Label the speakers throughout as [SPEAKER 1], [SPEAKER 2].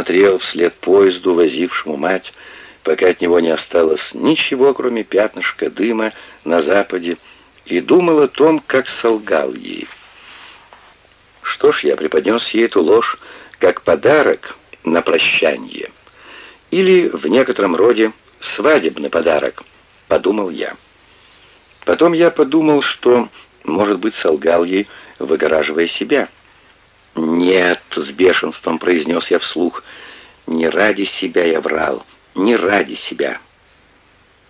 [SPEAKER 1] смотрел вслед поезду, возившему мать, пока от него не осталось ничего, кроме пятнышка дыма на западе, и думал о том, как солгал ей. Что ж, я преподнес ей эту ложь как подарок на прощание. Или в некотором роде свадебный подарок, подумал я. Потом я подумал, что, может быть, солгал ей, выгораживая себя. «Нет», — с бешенством произнес я вслух, — «не ради себя я врал, не ради себя».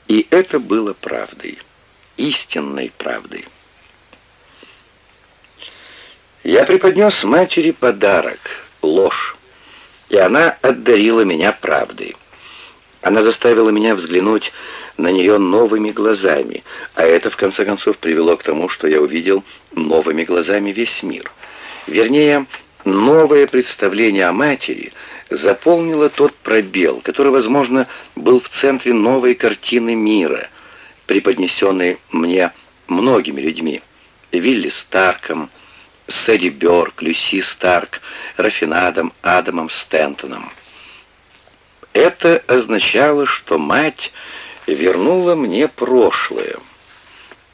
[SPEAKER 1] И это было правдой, истинной правдой. Я преподнес матери подарок, ложь, и она отдарила меня правдой. Она заставила меня взглянуть на нее новыми глазами, а это, в конце концов, привело к тому, что я увидел новыми глазами весь мир. Вернее, новое представление о матери заполнило тот пробел, который, возможно, был в центре новой картины мира, преподнесенной мне многими людьми. Вилли Старком, Сэдди Бёрк, Люси Старк, Рафинадом, Адамом Стентоном. Это означало, что мать вернула мне прошлое.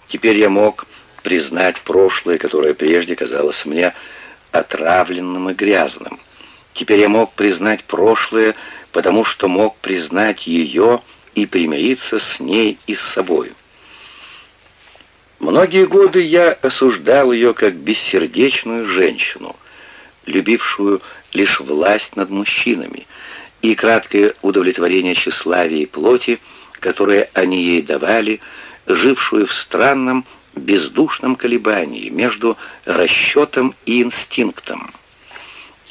[SPEAKER 1] Теперь я мог признать прошлое, которое прежде казалось мне отравленным и грязным. Теперь я мог признать прошлое, потому что мог признать ее и примириться с ней и с собой. Многие годы я осуждал ее как бессердечную женщину, любившую лишь власть над мужчинами, и краткое удовлетворение тщеславия и плоти, которое они ей давали, жившую в странном, бездушном колебании между расчетом и инстинктом.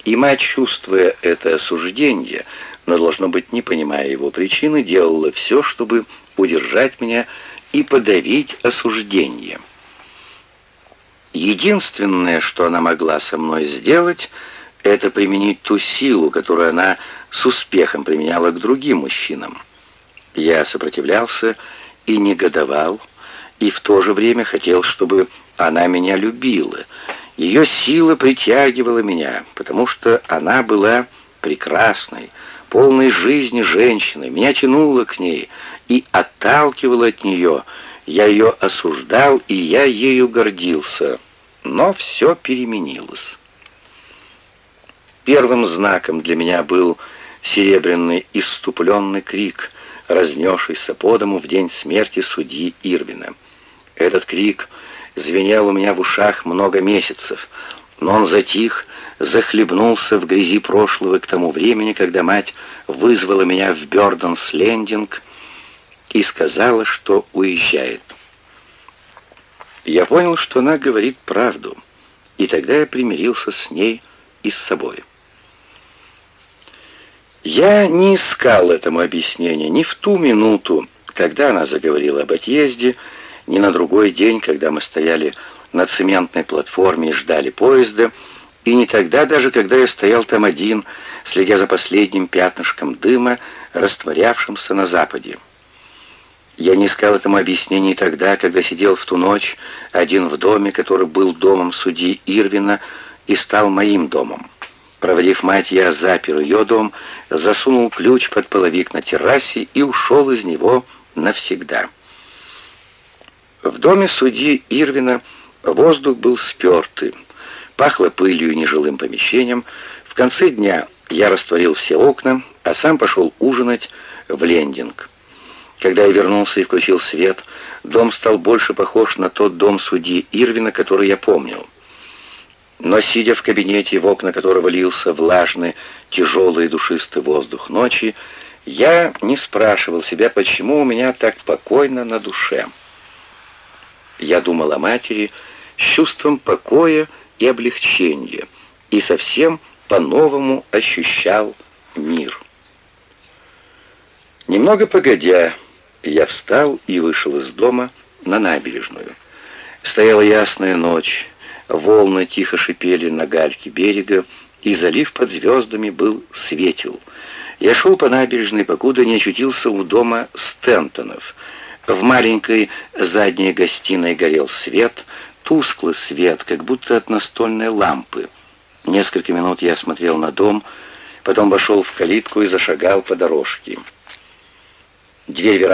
[SPEAKER 1] И мать, чувствуя это осуждение, но, должно быть, не понимая его причины, делала все, чтобы удержать меня и подавить осуждение. Единственное, что она могла со мной сделать, это применить ту силу, которую она с успехом применяла к другим мужчинам. Я сопротивлялся и негодовал, и в то же время хотел, чтобы она меня любила. Ее сила притягивала меня, потому что она была прекрасной, полной жизни женщиной. Меня тянуло к ней и отталкивало от нее. Я ее осуждал, и я ею гордился. Но все переменилось. Первым знаком для меня был серебряный иступленный крик, разнесшийся по дому в день смерти судьи Ирвина. Этот крик звенел у меня в ушах много месяцев, но он затих, захлебнулся в грязи прошлого к тому времени, когда мать вызвала меня в Бёрдонс-Лендинг и сказала, что уезжает. Я понял, что она говорит правду, и тогда я примирился с ней и с собой. Я не искал этому объяснения ни в ту минуту, когда она заговорила об отъезде, ни на другой день, когда мы стояли на цементной платформе и ждали поезда, и не тогда даже, когда я стоял там один, следя за последним пятнышком дыма, растворявшимся на западе. Я не искал этому объяснений тогда, когда сидел в ту ночь один в доме, который был домом судьи Ирвина и стал моим домом. Проводив мать, я запер ее дом, засунул ключ под половик на террасе и ушел из него навсегда. В доме судьи Ирвина воздух был спертый, пахло пылью и нежилым помещением. В конце дня я растворил все окна, а сам пошел ужинать в лендинг. Когда я вернулся и включил свет, дом стал больше похож на тот дом судьи Ирвина, который я помнил. Но, сидя в кабинете, в окна которого лился влажный, тяжелый и душистый воздух ночи, я не спрашивал себя, почему у меня так покойно на душе. Я думал о матери с чувством покоя и облегчения, и совсем по-новому ощущал мир. Немного погодя, я встал и вышел из дома на набережную. Стояла ясная ночь, волны тихо шипели на гальке берега, и залив под звездами был светел. Я шел по набережной, покуда не очутился у дома Стентонов. В маленькой задней гостиной горел свет, тусклый свет, как будто от настольной лампы. Несколько минут я смотрел на дом, потом вошел в калитку и зашагал по дорожке. Дверь веранды